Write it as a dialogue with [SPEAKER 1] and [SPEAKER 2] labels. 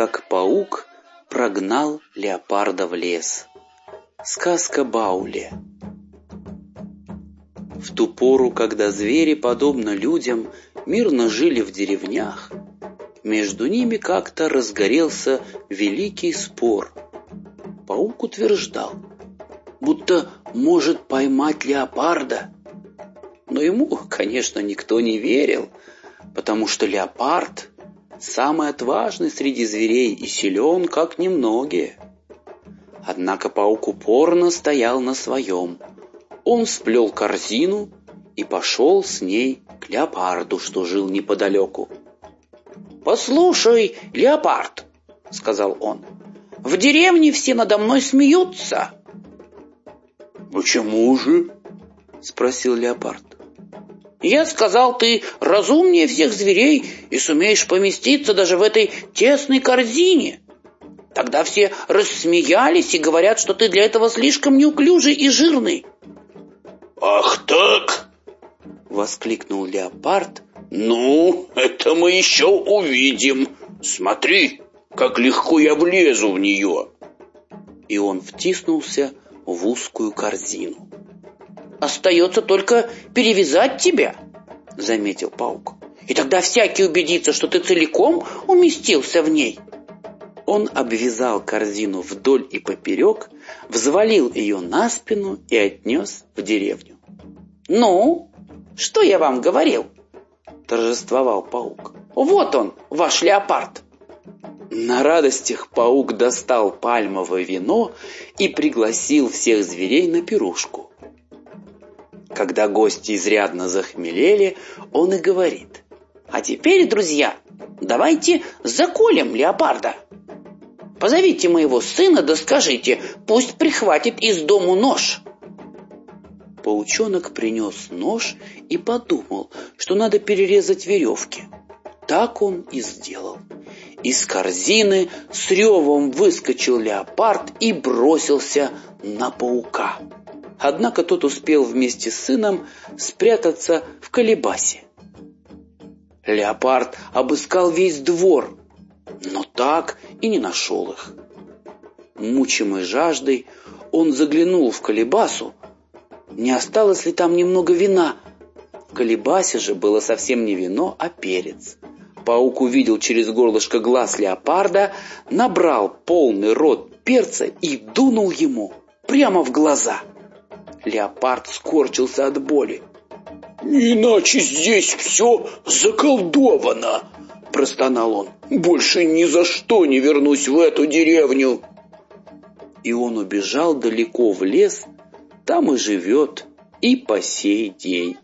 [SPEAKER 1] как паук прогнал леопарда в лес. Сказка Баули. В ту пору, когда звери, подобно людям, мирно жили в деревнях, между ними как-то разгорелся великий спор. Паук утверждал, будто может поймать леопарда. Но ему, конечно, никто не верил, потому что леопард самый отважный среди зверей и силен, как немногие. Однако паук упорно стоял на своем. Он сплел корзину и пошел с ней к леопарду, что жил неподалеку. «Послушай, леопард», — сказал он, — «в деревне все надо мной смеются».
[SPEAKER 2] «Почему же?»
[SPEAKER 1] — спросил леопард.
[SPEAKER 2] Я сказал, ты разумнее всех зверей и сумеешь поместиться даже в этой тесной корзине. Тогда все рассмеялись и говорят, что ты для этого слишком неуклюжий и жирный.
[SPEAKER 3] «Ах так!» — воскликнул леопард. «Ну, это мы еще увидим. Смотри, как легко я влезу в нее!»
[SPEAKER 1] И он втиснулся в узкую корзину.
[SPEAKER 2] Остается только перевязать тебя, заметил паук. И тогда всякий убедится, что ты целиком уместился в ней.
[SPEAKER 1] Он обвязал корзину вдоль и поперек, взвалил ее на спину и отнес в деревню.
[SPEAKER 2] «Ну, что я вам говорил?»
[SPEAKER 1] – торжествовал паук.
[SPEAKER 2] «Вот он, ваш леопард!»
[SPEAKER 1] На радостях паук достал пальмовое вино и пригласил всех зверей на пирушку. Когда гости изрядно захмелели, он и говорит.
[SPEAKER 2] «А теперь, друзья, давайте заколем леопарда. Позовите моего сына да скажите, пусть прихватит из дому нож».
[SPEAKER 1] Паучонок принес нож и подумал, что надо перерезать веревки. Так он и сделал. Из корзины с ревом выскочил леопард и бросился на паука. Однако тот успел вместе с сыном спрятаться в колебасе. Леопард обыскал весь двор, но так и не нашел их. Мучимый жаждой, он заглянул в колебасу. Не осталось ли там немного вина? В колебасе же было совсем не вино, а перец. Паук увидел через горлышко глаз леопарда, набрал полный рот перца и дунул ему прямо в глаза. Леопард скорчился от боли.
[SPEAKER 3] «Иначе здесь все заколдовано!» – простонал он. «Больше ни за что не вернусь в эту деревню!»
[SPEAKER 1] И он убежал далеко в лес, там и живет и по сей день.